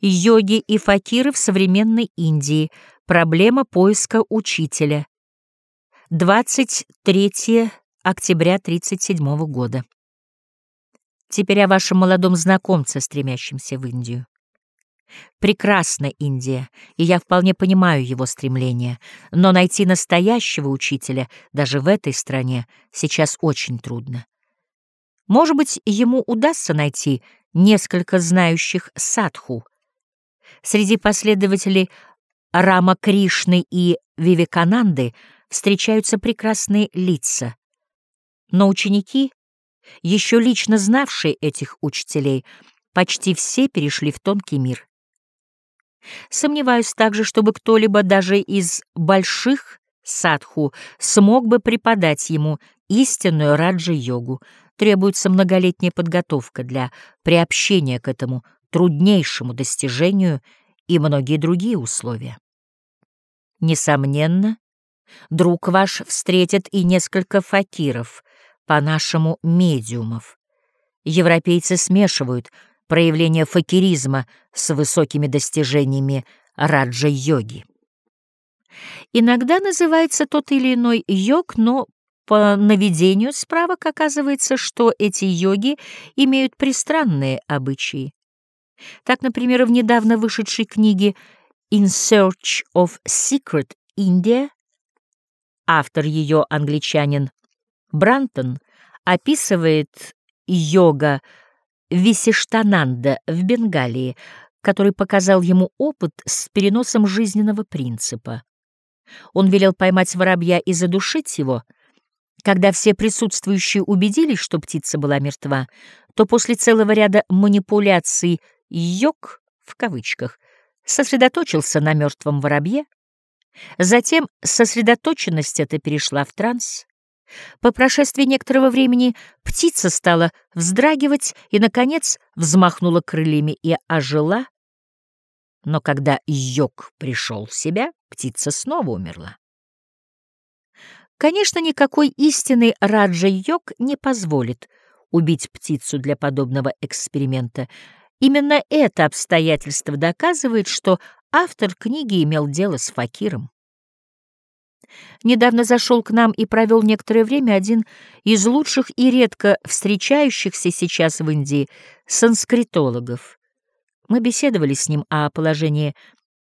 Йоги и факиры в современной Индии. Проблема поиска учителя. 23 октября 1937 года. Теперь о вашем молодом знакомце, стремящемся в Индию. Прекрасна Индия, и я вполне понимаю его стремление, но найти настоящего учителя даже в этой стране сейчас очень трудно. Может быть, ему удастся найти несколько знающих садху. Среди последователей Рама Кришны и Вивекананды встречаются прекрасные лица. Но ученики, еще лично знавшие этих учителей, почти все перешли в тонкий мир. Сомневаюсь также, чтобы кто-либо даже из больших садху смог бы преподать ему истинную раджа-йогу. Требуется многолетняя подготовка для приобщения к этому труднейшему достижению и многие другие условия. Несомненно, друг ваш встретит и несколько факиров, по-нашему медиумов. Европейцы смешивают проявление факиризма с высокими достижениями раджа-йоги. Иногда называется тот или иной йог, но по наведению справок оказывается, что эти йоги имеют пристранные обычаи. Так, например, в недавно вышедшей книге «In Search of Secret India» автор ее, англичанин Брантон, описывает йога Висиштананда в Бенгалии, который показал ему опыт с переносом жизненного принципа. Он велел поймать воробья и задушить его. Когда все присутствующие убедились, что птица была мертва, то после целого ряда манипуляций «йог» в кавычках сосредоточился на мертвом воробье. Затем сосредоточенность эта перешла в транс. По прошествии некоторого времени птица стала вздрагивать и, наконец, взмахнула крыльями и ожила. Но когда йог пришел в себя, птица снова умерла. Конечно, никакой истинный раджа-йог не позволит убить птицу для подобного эксперимента. Именно это обстоятельство доказывает, что автор книги имел дело с факиром. Недавно зашел к нам и провел некоторое время один из лучших и редко встречающихся сейчас в Индии санскритологов. Мы беседовали с ним о положении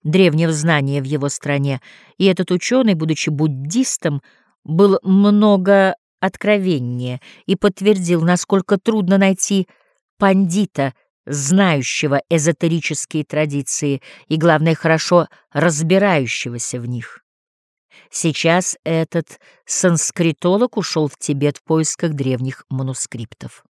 древнего знания в его стране, и этот ученый, будучи буддистом, был много откровеннее и подтвердил, насколько трудно найти пандита, знающего эзотерические традиции и, главное, хорошо разбирающегося в них. Сейчас этот санскритолог ушел в Тибет в поисках древних манускриптов.